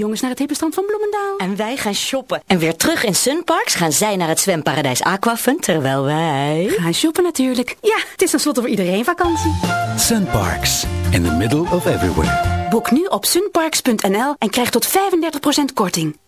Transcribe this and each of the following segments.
jongens naar het hippenstrand van Bloemendaal. En wij gaan shoppen. En weer terug in Sunparks gaan zij naar het zwemparadijs Aquafun, terwijl wij... Gaan shoppen natuurlijk. Ja, het is tenslotte voor iedereen vakantie. Sunparks, in the middle of everywhere. Boek nu op sunparks.nl en krijg tot 35% korting.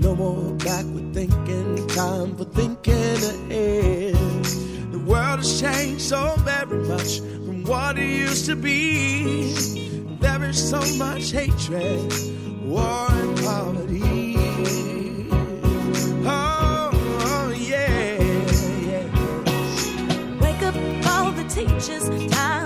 No more backward thinking. Time for thinking ahead. The world has changed so very much from what it used to be. There is so much hatred, war, and poverty. Oh, oh, yeah, yeah. Wake up all the teachers, time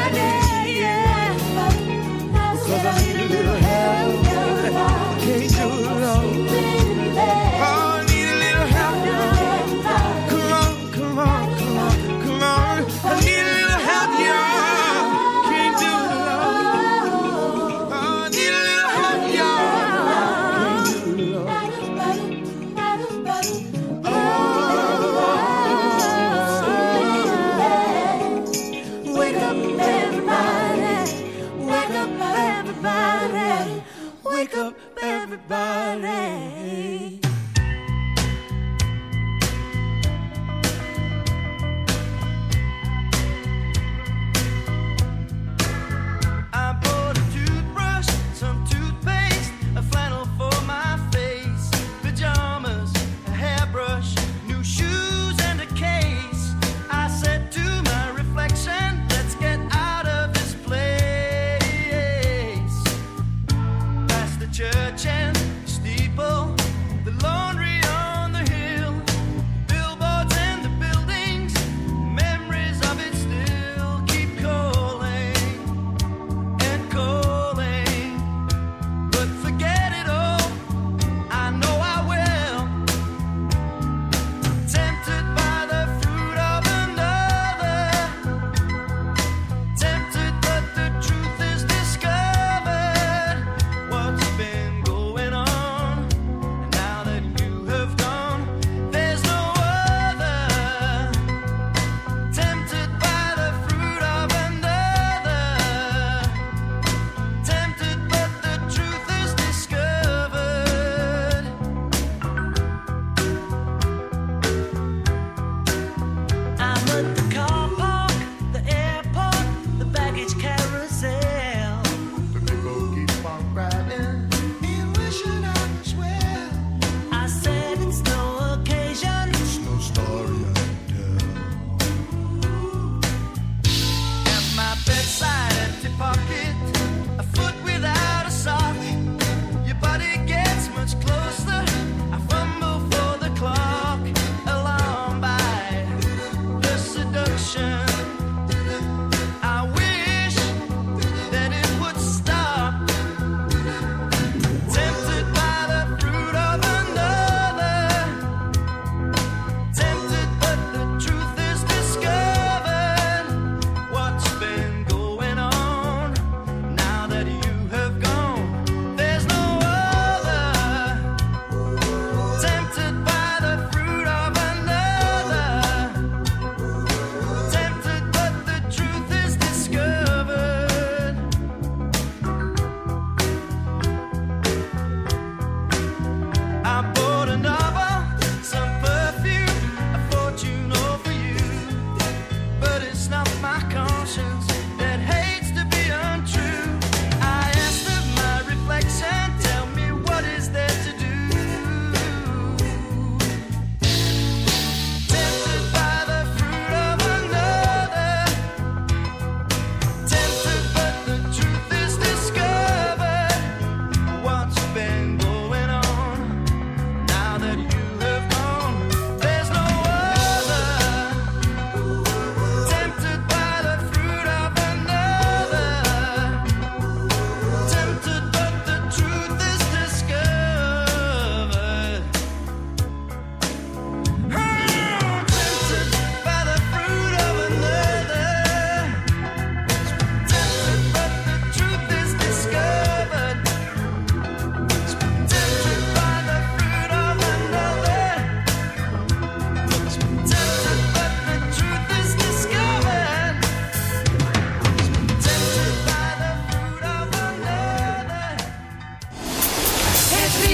Bye-bye. Everybody.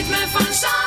ritme van zon.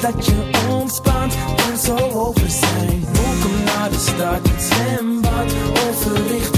dat je ontspant en zo over zijn. Welkom naar de stad, zwembad, overrichting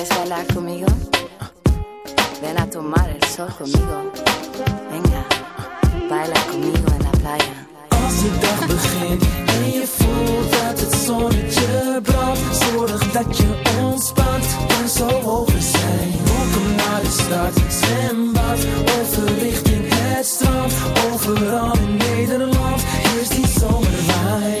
¿Quieres bailar conmigo? Ven a tomar el sol conmigo. Venga, baila conmigo en la playa. Als de dag begint en je voelt dat het zonnetje brandt. Zorg dat je ontspant en zo over zijn. Welkom naar de stad, zwembad, overrichting het strand. Overal in Nederland is die zomerwijn.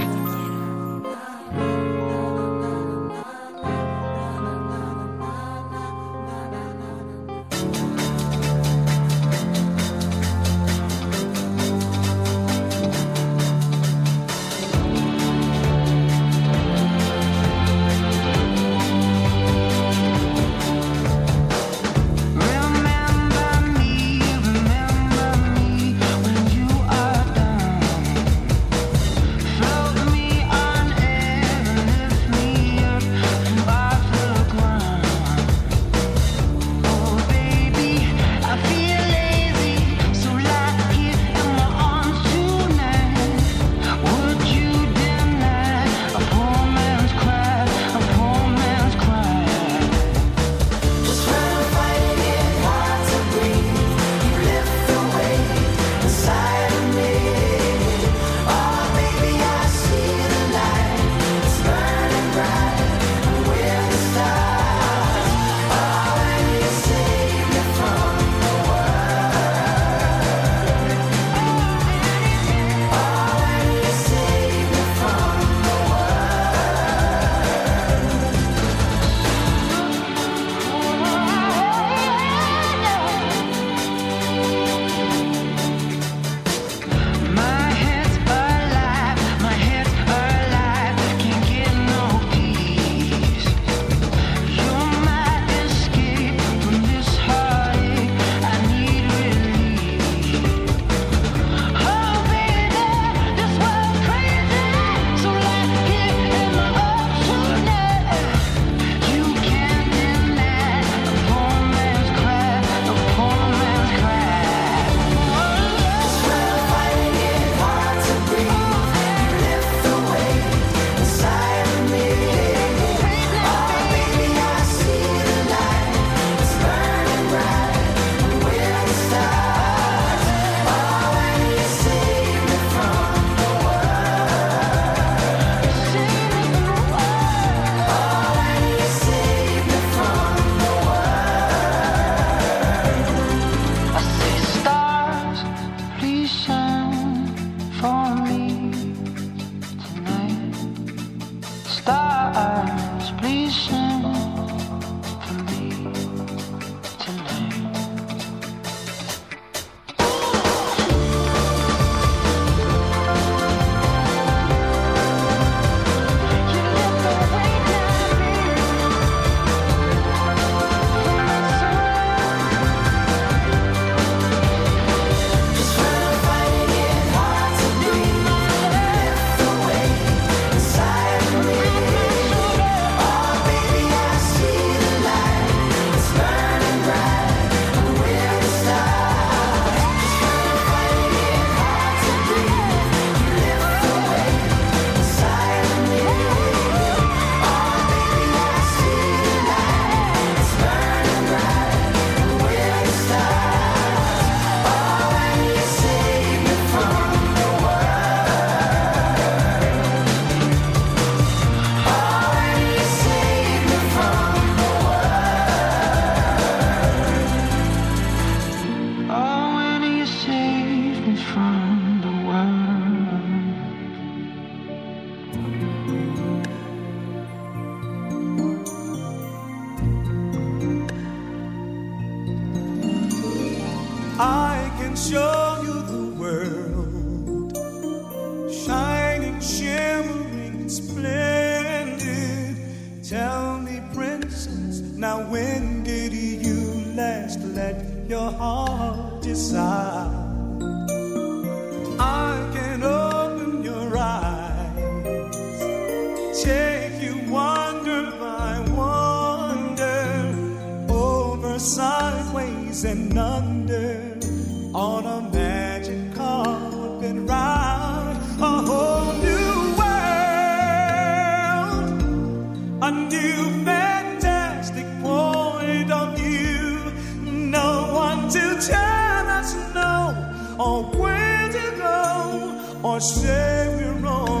or where to go or say we're wrong.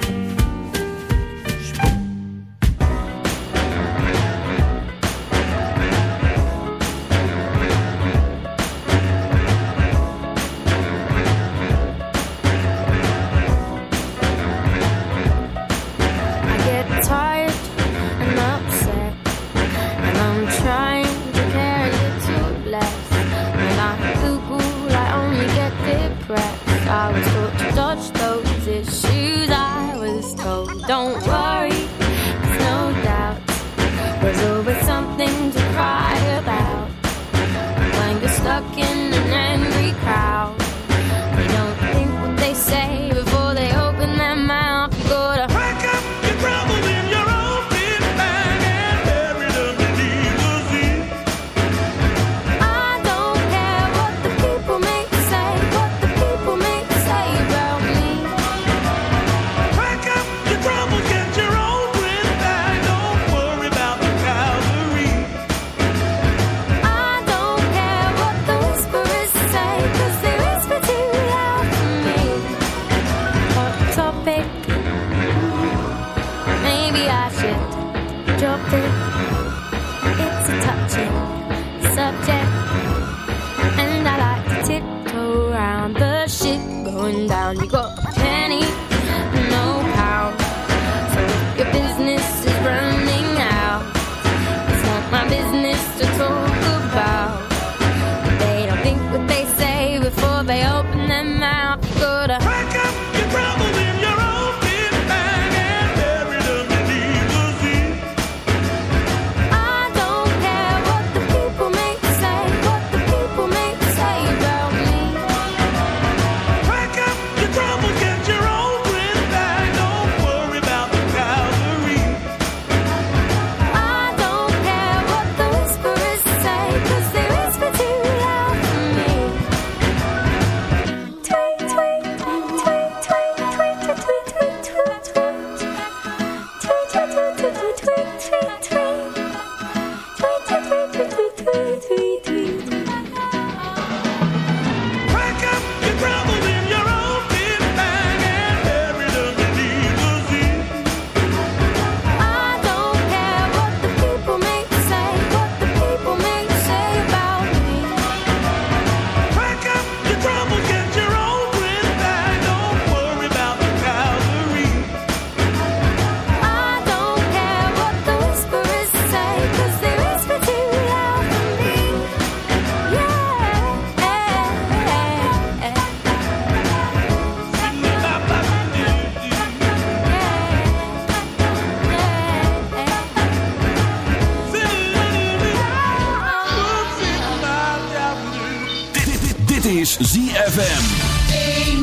ZFM.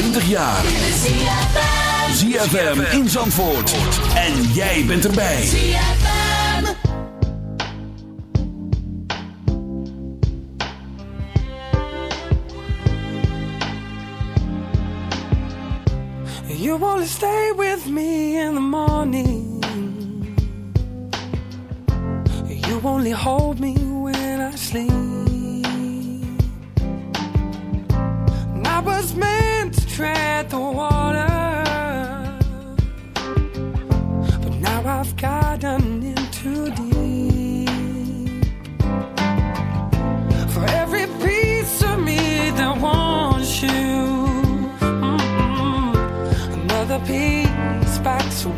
20 jaar. ZFM in Zandvoort. En jij bent erbij. ZFM. You only stay with me in the morning. You only hold me when I sleep.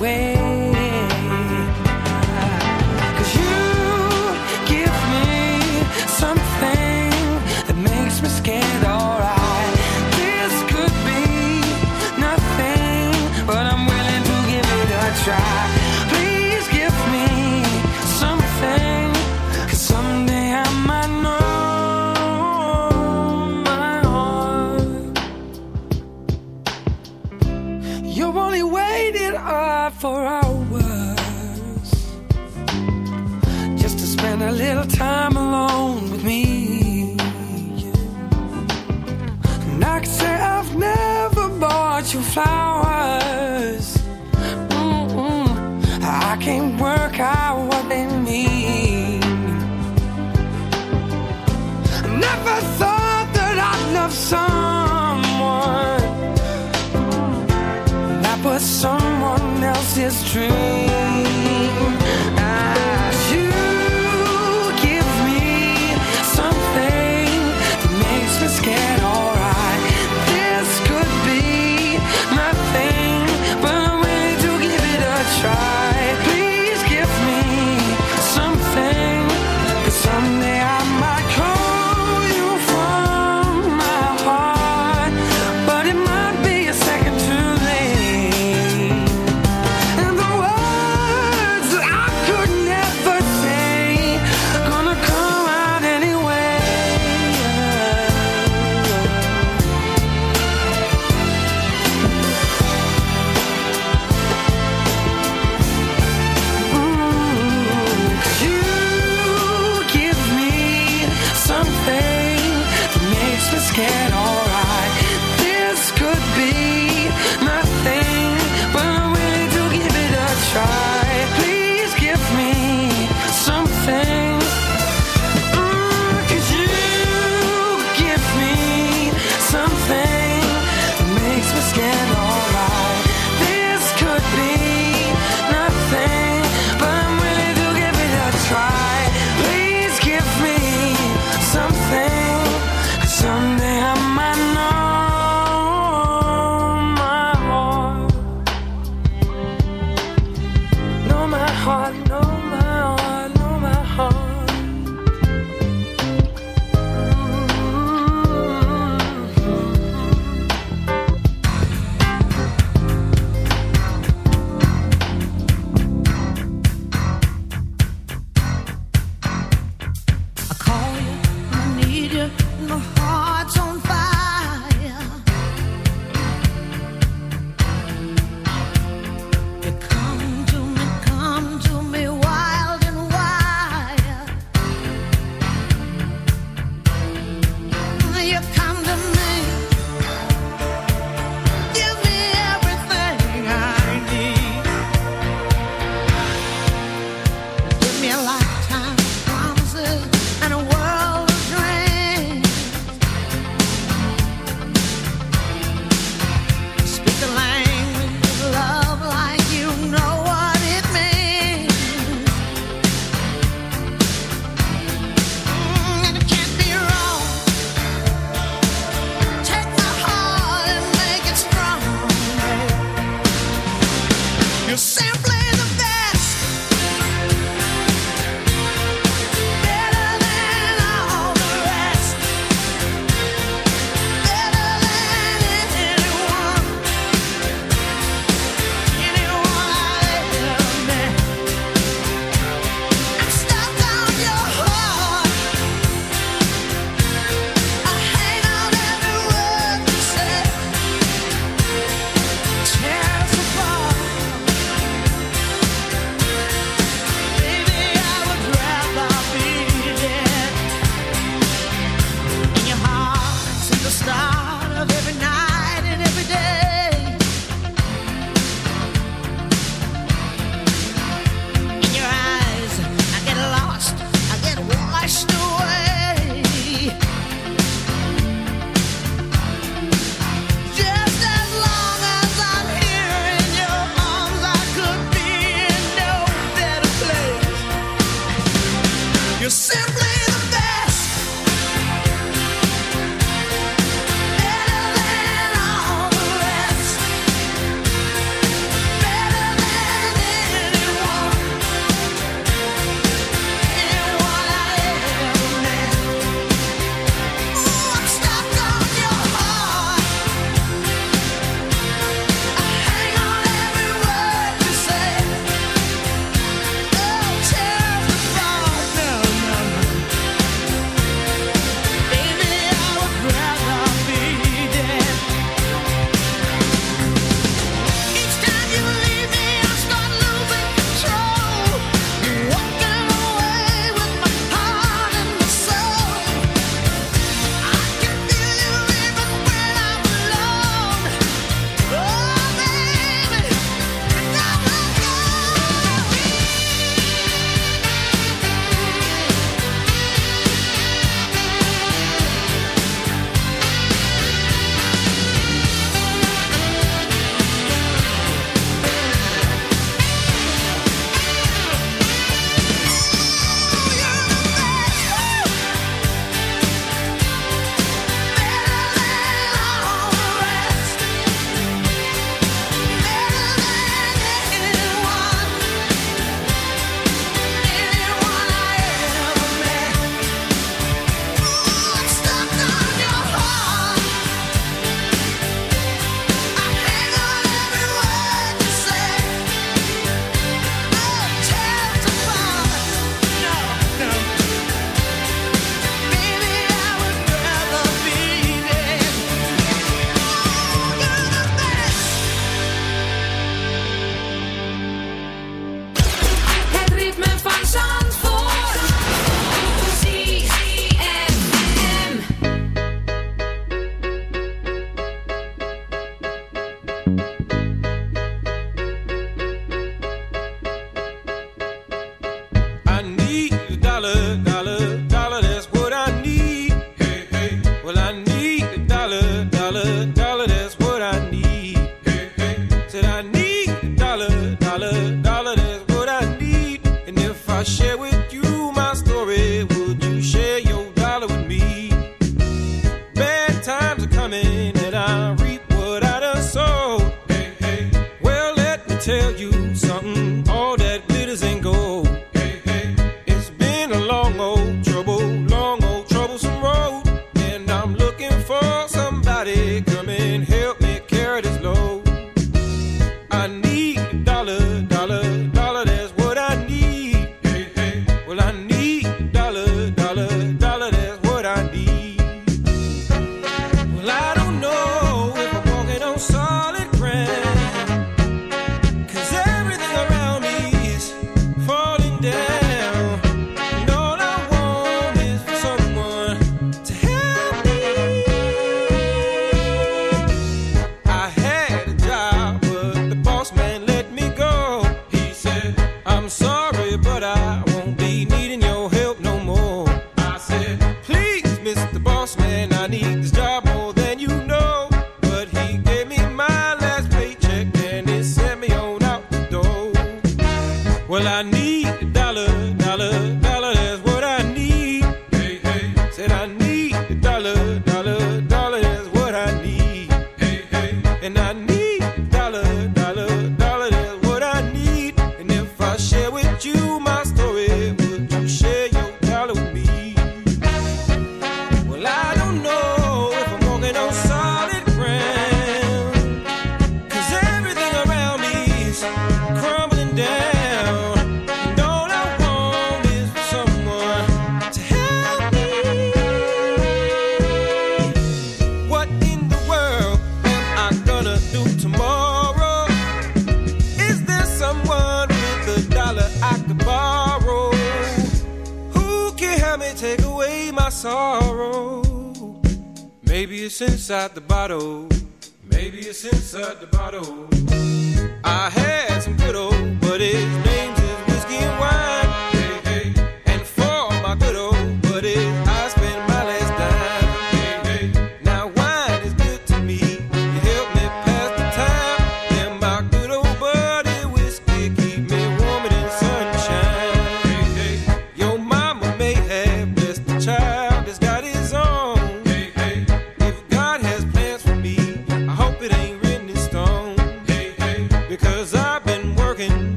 Way. is true.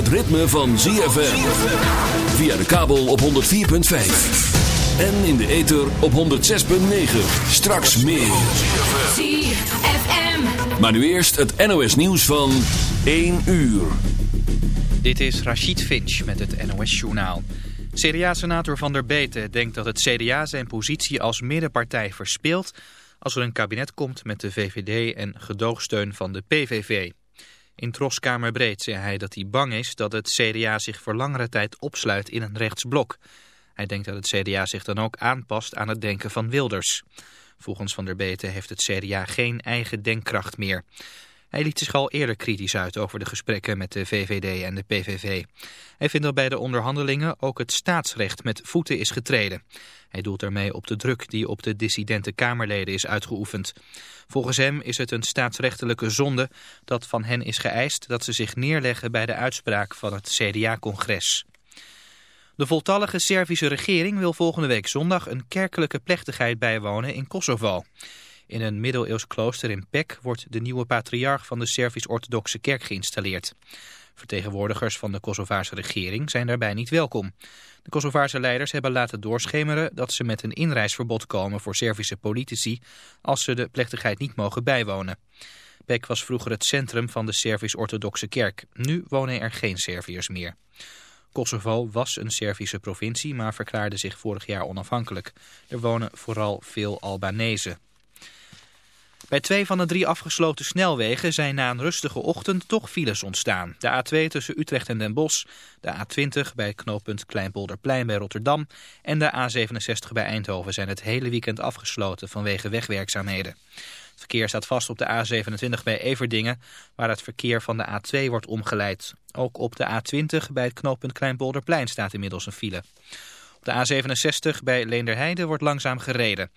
Het ritme van ZFM. Via de kabel op 104.5. En in de ether op 106.9. Straks meer. ZFM. Maar nu eerst het NOS nieuws van 1 uur. Dit is Rachid Finch met het NOS Journaal. CDA-senator Van der Beten denkt dat het CDA zijn positie als middenpartij verspeelt... als er een kabinet komt met de VVD en gedoogsteun van de PVV. In Troskamerbreed zei hij dat hij bang is dat het CDA zich voor langere tijd opsluit in een rechtsblok. Hij denkt dat het CDA zich dan ook aanpast aan het denken van Wilders. Volgens Van der Beten heeft het CDA geen eigen denkkracht meer. Hij liet zich al eerder kritisch uit over de gesprekken met de VVD en de PVV. Hij vindt dat bij de onderhandelingen ook het staatsrecht met voeten is getreden. Hij doelt daarmee op de druk die op de dissidente Kamerleden is uitgeoefend. Volgens hem is het een staatsrechtelijke zonde dat van hen is geëist dat ze zich neerleggen bij de uitspraak van het CDA-congres. De voltallige Servische regering wil volgende week zondag een kerkelijke plechtigheid bijwonen in Kosovo. In een middeleeuws klooster in Pek wordt de nieuwe patriarch van de Servisch-Orthodoxe Kerk geïnstalleerd. Vertegenwoordigers van de Kosovaarse regering zijn daarbij niet welkom. De Kosovaarse leiders hebben laten doorschemeren dat ze met een inreisverbod komen voor Servische politici als ze de plechtigheid niet mogen bijwonen. Pek was vroeger het centrum van de Servisch-Orthodoxe Kerk. Nu wonen er geen Serviërs meer. Kosovo was een Servische provincie, maar verklaarde zich vorig jaar onafhankelijk. Er wonen vooral veel Albanese. Bij twee van de drie afgesloten snelwegen zijn na een rustige ochtend toch files ontstaan. De A2 tussen Utrecht en Den Bosch, de A20 bij knooppunt Kleinpolderplein bij Rotterdam en de A67 bij Eindhoven zijn het hele weekend afgesloten vanwege wegwerkzaamheden. Het verkeer staat vast op de A27 bij Everdingen, waar het verkeer van de A2 wordt omgeleid. Ook op de A20 bij het knooppunt Kleinpolderplein staat inmiddels een file. Op de A67 bij Leenderheide wordt langzaam gereden.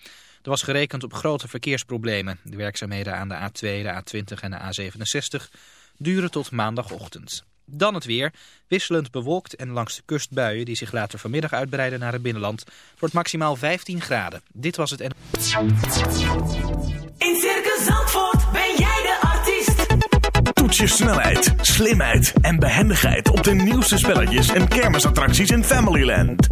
Er was gerekend op grote verkeersproblemen. De werkzaamheden aan de A2, de A20 en de A67 duren tot maandagochtend. Dan het weer. Wisselend bewolkt en langs de kust buien die zich later vanmiddag uitbreiden naar het binnenland. Het wordt maximaal 15 graden. Dit was het en... In Circus Zandvoort ben jij de artiest. Toets je snelheid, slimheid en behendigheid op de nieuwste spelletjes en kermisattracties in Familyland.